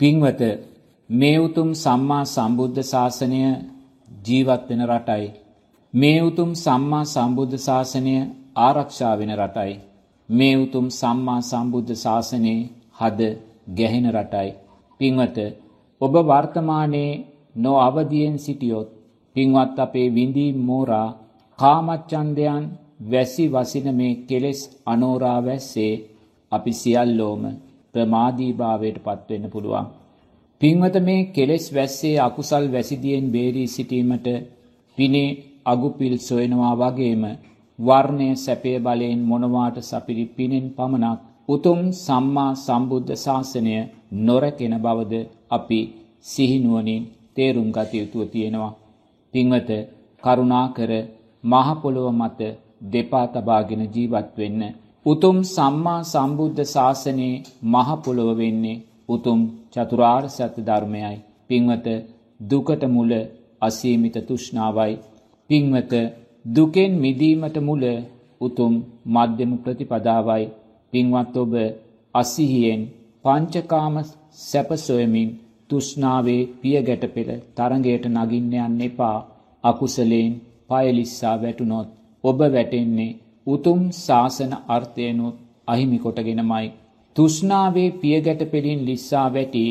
පින්වත මේ උතුම් සම්මා සම්බුද්ධ ශාසනය ජීවත් වෙන රටයි. මේ උතුම් සම්මා සම්බුද්ධ ශාසනය ආරක්ෂා වෙන රටයි. මේ උතුම් සම්මා සම්බුද්ධ ශාසනයේ හද ගැහෙන රටයි. පින්වත ඔබ වර්තමානයේ නො අවදියෙන් සිටියොත් පින්වත් අපේ විඳීම් මෝරා කාමච්ඡන්දයන් වැසි වසින මේ කෙලෙස් අනෝරා වැස්සේ අපි සියල්ලෝම ප්‍රමාදීභාවයට පත්වෙන්න පුළුවන්. පින්වත මේ කෙලෙස් වැස්සේ අකුසල් වැසිදියෙන් බේරී සිටීමට පිනේ අගුපිල් සොයනවා වගේම වර්ණය සැපය බලයෙන් මොනවාට සපිරි පිනෙන් පමණක් උතුම් සම්මා සම්බුද්ධ ශාසනය නොරැකෙන බවද අපි සිහිනුවනින් තේරුම් ගත යුතුව තියෙනවා. පින්වත කරුණාකර මහ පොළොව මත දෙපා තබාගෙන ජීවත් වෙන්න. උතුම් සම්මා සම්බුද්ධ ශාසනයේ මහ පොළොව වෙන්නේ උතුම් චතුරාර්ය සත්‍ය ධර්මයයි. පින්වත දුකට මුල අසීමිත තෘෂ්ණාවයි. පින්වත දුකෙන් මිදීමට මුල උතුම් මධ්‍යම ප්‍රතිපදාවයි. පින්වත් ඔබ අසිහියෙන් පංචකාම සැප සොයමින් තෘෂ්ණාවේ පියගැට පෙළ තරඟයට නගින්න යන්න එපා. අකුසලයෙන් පයලිස්සා වැටුනොත් ඔබ වැටෙන්නේ උතුම් ශාසන අර්ථයනොත් අහිමි කොටගෙනමයි. තෘෂ්ණාවේ පියගැට පෙළින් ලිස්සා වැටි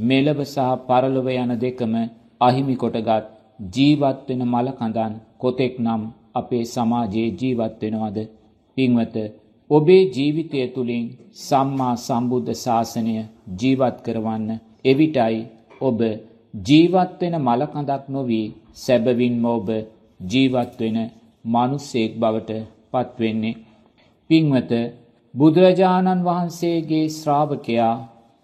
මෙලව සහ පරලොව යන දෙකම අහිමි කොටගත් ජීවත් වෙන මල කඳන් කොතෙක් නම් අපේ සමාජයේ ජීවත් වෙනවද? පින්වත ඔබේ ජීවිතය තුළින් සම්මා සම්බුද්ධ ශාසනය ජීවත් කරවන්න එවිටයි ඔබ ජීවත් වෙන මලකඳක් නොවී සැබවින්ම ඔබ ජීවත් වෙන මිනිසෙක් බවට පත්වෙන්නේ. පින්වත බුදුරජාණන් වහන්සේගේ ශ්‍රාවකයා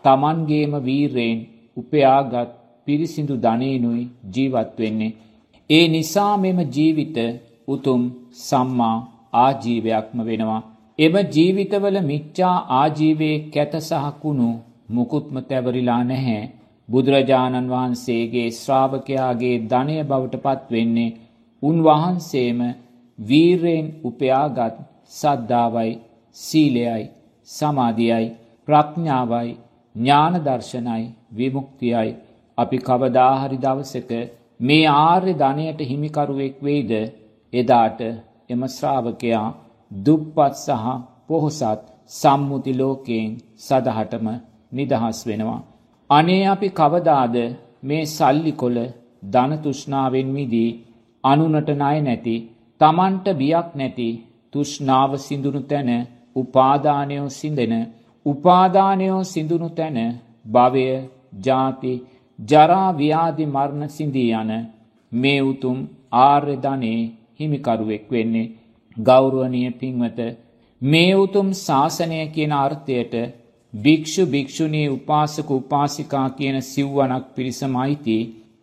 තමන්ගේම වීරයෙන් උපයාගත් පිරිසිදු ධනේනුයි ජීවත් වෙන්නේ. ඒ නිසා මෙම ජීවිත උතුම් සම්මා ආජීවයක්ම වෙනවා. එම ජීවිතවල මිච්ඡා ආජීවයේ කැත සහ කුණු මුකුත්ම තැවරිලා නැහැ. බුදුරජාණන් වහන්සේගේ ශ්‍රාවකයාගේ ධනය බවට පත් වෙන්නේ උන්වහන්සේම වීරයෙන් උපයාගත් සද්ධාවයි සීලයයි සමාධියයි ප්‍රඥාවයි ඥාන දර්ශනයි විමුක්තියයි අපි කවදා හරි දවසක මේ ආර්ය ධනයට හිමිකරුවෙක් වෙයිද එදාට එම ශ්‍රාවකයා දුප්පත් සහ පොහොසත් සම්මුති ලෝකයෙන් සදහටම නිදහස් වෙනවා. අනේ අපි කවදාද මේ සල්ලි කොල ධන තෘෂ්ණාවෙන් මිදී අනුනට ණය නැති තමන්ට බියක් නැති තෘෂ්ණාව සිඳුණු තැන උපාදානයෝ සිඳෙන උපාදානයෝ සිඳුණු තැන භවය ජාති ජරා ව්‍යාධි මරණ සිඳී යන මේ උතුම් ආර්ය ධනේ හිමිකරුවෙක් වෙන්නේ ගෞරවනීය පින්වත. මේ උතුම් ශාසනය කියන අර්ථයට භික්ෂු භික්ෂුණී උපාසක උපාසිකා කියන සිව්වනක් පිරිසමයිති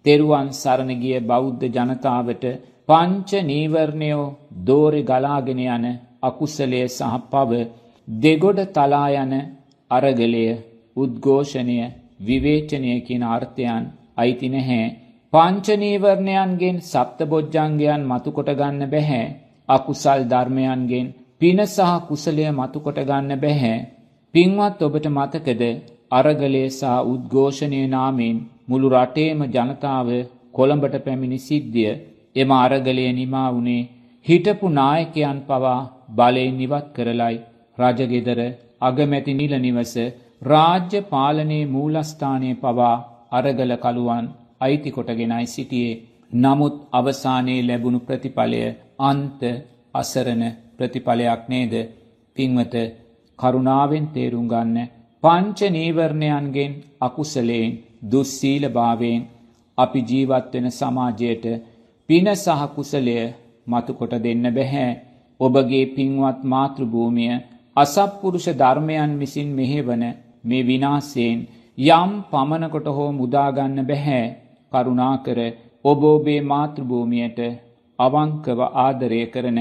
තෙරුවන් සරණ ගිය බෞද්ධ ජනතාවට පංච නීවරණයෝ දෝරේ ගලාගෙන යන අකුසලයේ සහ පව දෙගොඩ තලා යන අරගලය උද්ඝෝෂණය විවේචනය කියන අර්ථයන් අයිති නැහැ පංච නීවරණයන්ගෙන් සප්තබොජ්ජංගයන් මතු කොට ගන්න බෑ අකුසල් ධර්මයන්ගෙන් පින සහ කුසලය මතු කොට ගන්න බැහැ. පින්වත් ඔබට මතකද අරගලයේ සහ උද්ඝෝෂණයේ නාමයෙන් මුළු රටේම ජනතාව කොළඹට පැමිණි සිද්ධිය එම අරගලය නිමා වුණේ හිටපු නායකයන් පවා බලයෙන් ඉවත් කරලයි රජගෙදර අගමැති නිල නිවස රාජ්‍ය පාලනයේ මූලස්ථානයේ පවා අරගල කළුවන් අයිති කොටගෙනයි සිටියේ. නමුත් අවසානයේ ලැබුණු ප්‍රතිඵලය අන්ත අසරණ ප්‍රතිඵලයක් නේද පින්වත කරුණාවෙන් තේරුම් ගන්න පංච නීවරණයන්ගෙන් අකුසලයෙන් දුස්සීලභාවයෙන් අපි ජීවත් වෙන සමාජයට පින සහ කුසලය මතු කොට දෙන්න බෑ ඔබගේ පින්වත් මාතෘභූමිය අසත්පුරුෂ ධර්මයන් විසින් මෙහෙවන මේ විනාශයෙන් යම් පමණකට හෝ මුදා ගන්න බෑ කරුණාකර ඔබ ඔබේ මාතෘභූමියට අවංකව ආදරය කරන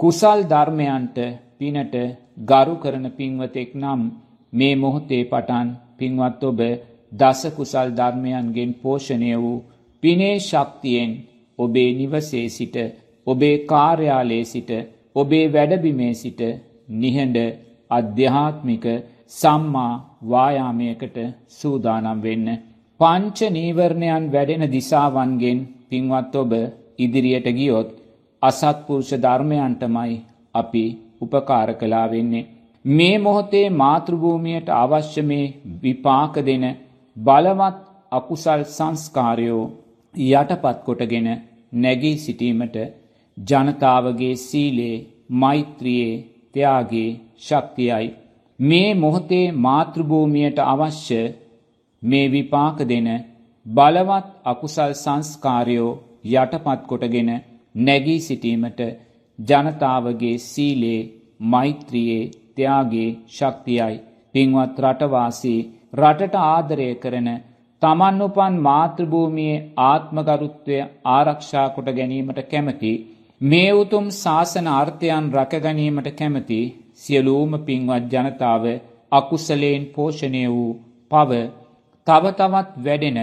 කුසල් ධර්මයන්ට පිනට ගරු කරන පින්වතෙක් නම් මේ මොහොතේ පටන් පින්වත් ඔබ දස කුසල් ධර්මයන්ගෙන් පෝෂණය වූ පිනේ ශක්තියෙන් ඔබේ නිවසේ සිට ඔබේ කාර්යාලයේ සිට ඔබේ වැඩබිමේ සිට නිහඬ අධ්‍යාත්මික සම්මා වායාමයකට සූදානම් වෙන්න. පංච නීවරණයන් වැඩෙන දිසාවන්ගෙන් පින්වත් ඔබ ඉදිරියට ගියොත් අසත්පුරුෂ ධර්මයන්ටමයි අපි උපකාර කළා වෙන්නේ. මේ මොහොතේ මාතෘභූමියට අවශ්‍ය මේ විපාක දෙන බලවත් අකුසල් සංස්කාරයෝ යටපත් කොටගෙන නැගී සිටීමට ජනතාවගේ සීලේ මෛත්‍රියේ ත්‍යාගේ ශක්තියයි. මේ මොහොතේ මාතෘභූමියට අවශ්‍ය මේ විපාක දෙන බලවත් අකුසල් සංස්කාරයෝ යටපත් කොටගෙන නැගී සිටීමට ජනතාවගේ සීලේ මෛත්‍රියේ ත්‍යාගේ ශක්තියයි. පින්වත් රටවාසී රටට ආදරය කරන තමන් උපන් මාතෘභූමියේ ආත්මගරුත්වය ආරක්ෂා කොට ගැනීමට කැමති මේ උතුම් ශාසන අර්ථයන් රැකගැනීමට කැමති සියලූම පින්වත් ජනතාව අකුසලයෙන් පෝෂණය වූ පව තව තවත් වැඩෙන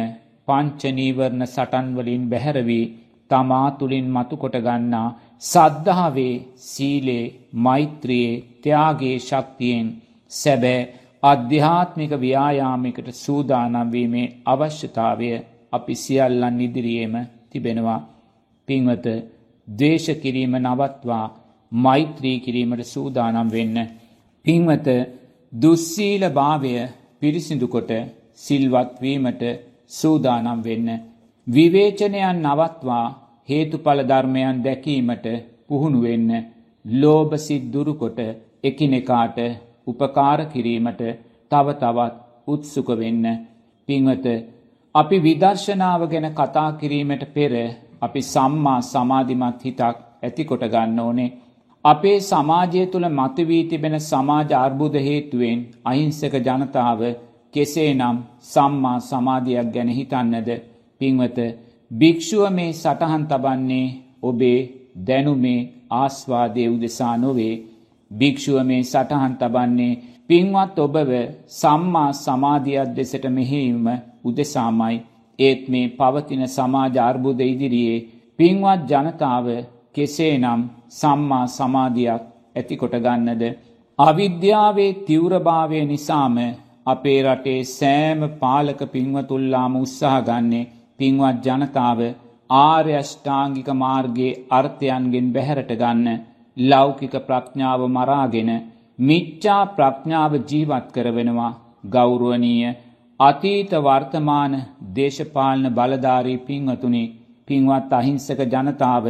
පංචනීවරණ සටන්වලින් බැහැරවී තමා තුළින් මතුකොට ගන්නා සද්ධාවේ සීලේ මෛත්‍රියේ ත්‍යාගේ ශක්තියෙන් සැබෑ අධ්‍යාත්මික ව්‍යායාමිකට සූදානම්වීමේ අවශ්‍යතාවය අපි සියල්ලන් ඉදිරියේම තිබෙනවා. පින්වත දේශ කිරීම නවත්වා මෛත්‍රී කිරීමට සූදානම් වෙන්න. පින්වත දුස්සීල භාවය පිරිසිදුකොට සිල්වත්වීමට සූදානම් වෙන්න. විවේචනයන් නවත්වා හේතුඵල ධර්මයන් දැකීමට පුහුණු වෙන්න. ලෝභ සිත් දුරුකොට එකිනෙකාට උපකාර කිරීමට තව තවත් උත්සුක වෙන්න. පින්වත අපි විදර්ශනාව ගැන කතා කිරීමට පෙර අපි සම්මා සමාධිමත් හිතක් ඇතිකොට ගන්න ඕනේ. අපේ සමාජය තුළ මතුවී තිබෙන සමාජ අර්බුද හේතුවෙන් අහිංසක ජනතාව කෙසේ නම් සම්මා සමාධයක් ගැන හිතන්නද පින්වත භික්‍ෂුව මේ සටහන් තබන්නේ ඔබේ දැනුමේ ආස්වාදය උදෙසා නොවේ භික්‍ෂුව මේ සටහන් තබන්නේ පින්වත් ඔබව සම්මා සමාධියක් දෙසට මෙහෙීම උදෙසාමයි. ඒත් මේ පවතින සමාජ අර්බුද ඉදිරියේ පින්වත් ජනතාව කෙසේ නම් සම්මා සමාධියක් ඇතිකොට ගන්නද? අවිද්‍යාවේ තිවරභාවය නිසාම අපේ රටේ සෑම පාලක පින්වතුල්ලාම උත්සාහ ගන්නේ පින්වත් ජනතාව ආර්ය අෂ්ටාංගික මාර්ගයේ අර්ථයන්ගෙන් බැහැරට ගන්න. ලෞකික ප්‍රඥාව මරාගෙන මිච්ඡා ප්‍රඥාව ජීවත් කරවෙනවා ගෞරවනීය අතීත වර්තමාන දේශපාලන බලධාරී පින්වතුනි පින්වත් අහිංසක ජනතාව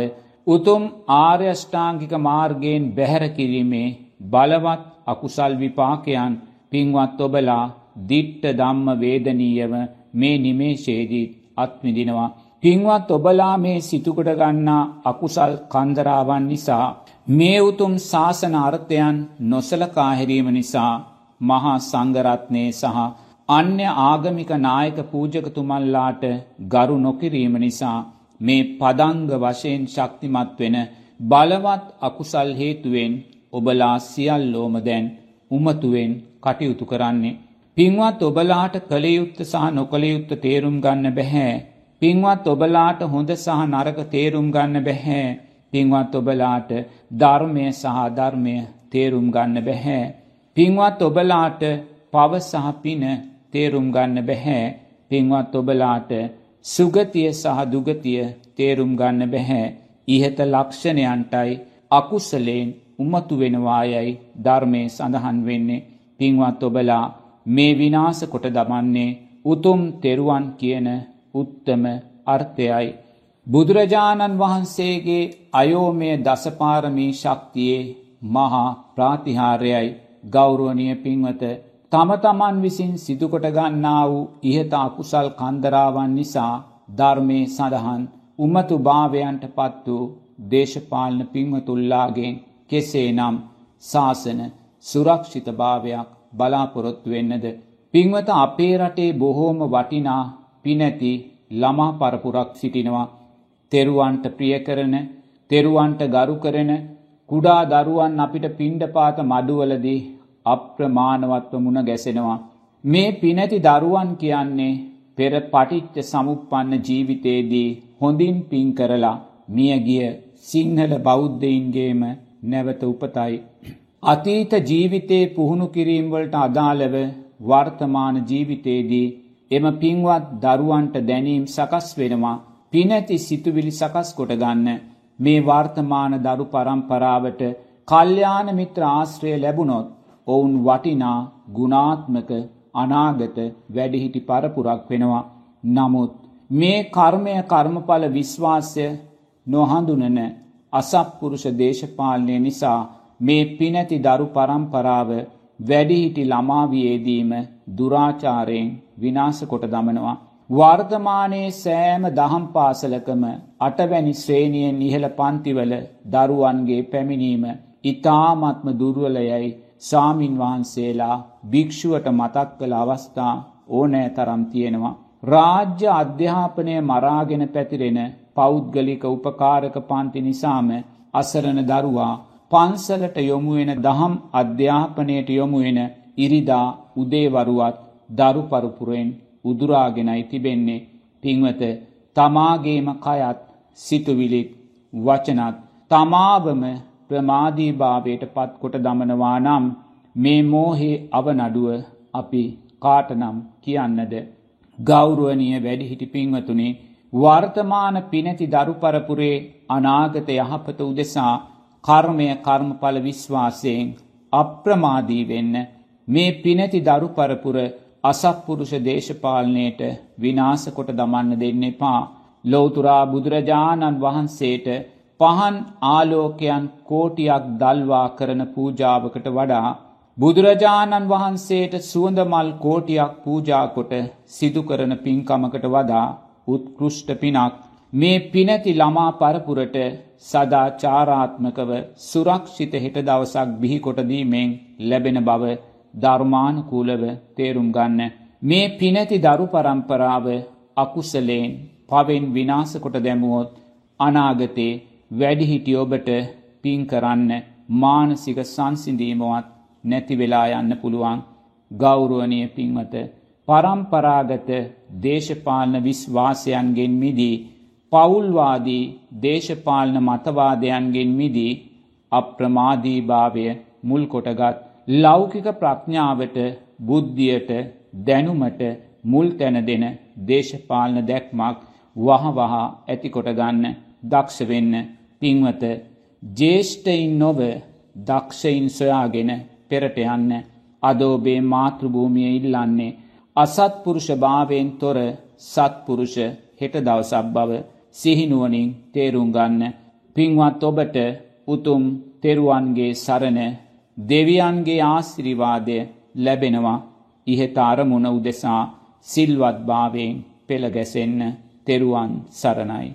උතුම් ආර්ය අෂ්ටාංගික මාර්ගයෙන් බැහැර කිරීමේ බලවත් අකුසල් විපාකයන් පින්වත් ඔබලා දිට්ට ධම්ම වේදනීයව මේ නිමේෂයේදී අත්මිදිනවා. පින්වත් ඔබලා මේ සිතුකොට ගන්නා අකුසල් කන්දරාවන් නිසා මේ උතුම් ශාසන අර්ථයන් නොසලකාහැරීම නිසා මහා සංගරත්නය සහ අන්‍ය ආගමික නායක පූජකතුමල්ලාට ගරු නොකිරීම නිසා මේ පදංග වශයෙන් ශක්තිමත් වෙන බලවත් අකුසල් හේතුවෙන් ඔබලා සියල්ලෝම දැන් උමතුවෙන් කටයුතු කරන්නේ. පින්වත් ඔබලාට කළයුත්ත සහ නොකළයුත්ත තේරුම් ගන්න බැහැ. පින්වත් ඔබලාට හොඳ සහ නරක තේරුම් ගන්න බැහැ. පින්වත් ඔබලාට ධර්මය සහ ධර්මය තේරුම් ගන්න බැහැ. පින්වත් ඔබලාට පව සහ පින තේරුම් ගන්න බැහැ. පින්වත් ඔබලාට සුගතිය සහ දුගතිය තේරුම් ගන්න බැහැ. ඉහත ලක්ෂණයන්ටයි අකුසලයෙන් උමතු වෙනවායයි ධර්මය සඳහන් වෙන්නේ පින්වත් ඔබලා මේ විනාස කොට දමන්නේ උතුම් තෙරුවන් කියන උත්තම අර්ථයයි. බුදුරජාණන් වහන්සේගේ අයෝමය දසපාරමී ශක්තියේ මහා ප්‍රාතිහාර්යයි ගෞරුවනය පින්වත තම තමන් විසින් සිදුකොට ගන්නා වූ ඉහත අකුසල් කන්දරාවන් නිසා ධර්මය සඳහන් උමතු භාවයන්ට පත් වූ දේශපාලන පින්වතුල්ලාගෙන් කෙසේ නම් ශාසන සුරක්ෂිත භාවයක් බලාපොරොත්තු වෙන්නද? පින්වත අපේ රටේ බොහෝම වටිනා පිනැති ළමා පරපුරක් සිටිනවා. තෙරුවන්ට ප්‍රිය කරන තෙරුවන්ට ගරු කරන කුඩා දරුවන් අපිට පිණ්ඩපාත මඩුවලදී අප්‍රමාණවත්ව මුණ ගැසෙනවා. මේ පිනැති දරුවන් කියන්නේ පෙර පටිච්ච සමුප්පන්න ජීවිතයේදී හොඳින් පින් කරලා මියගිය සිංහල බෞද්ධයින්ගේම නැවත උපතයි. අතීත ජීවිතයේ පුහුණු කිරීම් වලට අදාළව වර්තමාන ජීවිතයේදී එම පින්වත් දරුවන්ට දැනීම් සකස් වෙනවා. පිනැති සිතුවිලි සකස් කොට ගන්න මේ වර්තමාන දරු පරම්පරාවට කල්යාණ මිත්‍ර ආශ්‍රය ලැබුණොත් ඔවුන් වටිනා ගුණාත්මක අනාගත වැඩිහිටි පරපුරක් වෙනවා. නමුත් මේ කර්මය කර්මඵල විශ්වාසය නොහඳුනන අසත්පුරුෂ දේශපාලනය නිසා මේ පිනැති දරු පරම්පරාව වැඩිහිටි ළමාවියේදීම දුරාචාරයෙන් විනාශ කොට දමනවා. වර්තමානයේ සෑම දහම් පාසලකම අටවැනි ශ්‍රේණියෙන් ඉහළ පන්තිවල දරුවන්ගේ පැමිණීම ඉතාමත්ම දුර්වලයයි සාමින් වහන්සේලා භික්ෂුවට මතක් කළ අවස්ථා ඕනෑ තරම් තියෙනවා. රාජ්‍ය අධ්‍යාපනය මරාගෙන පැතිරෙන පෞද්ගලික උපකාරක පන්ති නිසාම අසරණ දරුවා පන්සලට යොමුවෙන දහම් අධ්‍යාපනයට යොමුවෙන ඉරිදා උදේවරුවත් දරු පරුපුරෙන් උදුරාගෙනයි තිබෙන්නේ. පින්වත තමාගේම කයත් සිතුවිලිත් වචනත් තමාවම ප්‍රමාදීභාවයට පත්කොට දමනවා නම් මේ මෝහේ අවනඩුව අපි කාටනම් කියන්නද? ගෞරුවනිය වැඩිහිටි පින්වතුනේ වර්තමාන පිනැති දරුපරපුරේ අනාගත යහපත උදෙසා කර්මය කර්මඵල විශ්වාසයෙන් අප්‍රමාදී වෙන්න මේ පිනැති දරුපරපුර අසත්පුරුෂ දේශපාලනයට විනාශ කොට දමන්න දෙන්න එපා. ලෞතුරා බුදුරජාණන් වහන්සේට පහන් ආලෝකයන් කෝටියක් දල්වා කරන පූජාවකට වඩා බුදුරජාණන් වහන්සේට සුවඳමල් කෝටියක් පූජාකොට සිදු කරන පින්කමකට වඩා උත්කෘෂ්ට පිනක්. මේ පිනැති ළමා පරපුරට සදා චාරාත්මකව සුරක්ෂිත හෙට දවසක් බිහිකොටදීමෙන් ලැබෙන බව ධර්මානුකූලව තේරුම් ගන්න. මේ පිනැති දරු පරම්පරාව අකුසලයෙන් පවෙන් විනාසකොට දැමුවොත් අනාගතේ වැඩිහිටිය ඔබට පින් කරන්න මානසික සංසිඳීමවත් නැති වෙලා යන්න පුළුවන් ගෞරුවනය පින්වත පරම්පරාගත දේශපාලන විශ්වාසයන්ගෙන් මිදී පවුල්වාදී දේශපාලන මතවාදයන්ගෙන් මිදී අප්‍රමාදීභාවය මුල් කොටගත් ලෞකික ප්‍රඥාවට බුද්ධියට දැනුමට මුල් තැන දෙන දේශපාලන දැක්මක් වහවහා ඇතිකොටගන්න දක්ෂ වෙන්න පින්වත ජේෂ්ඨයින් නොව දක්ෂයින් සොයාගෙන පෙරට යන්න අදෝබේ මාතෘභූමිය ඉල්ලන්නේ අසත්පුරුෂ භාවයෙන් තොර සත්පුරුෂ හෙට දවසක් බව සිහිනුවනින් තේරුම් ගන්න පින්වත් ඔබට උතුම් තෙරුවන්ගේ සරණ දෙවියන්ගේ ආශිර්වාදය ලැබෙනවා. ඉහත අරමුණ උදෙසා සිල්වත් භාවයෙන් පෙළ ගැසෙන්න තෙරුවන් සරණයි.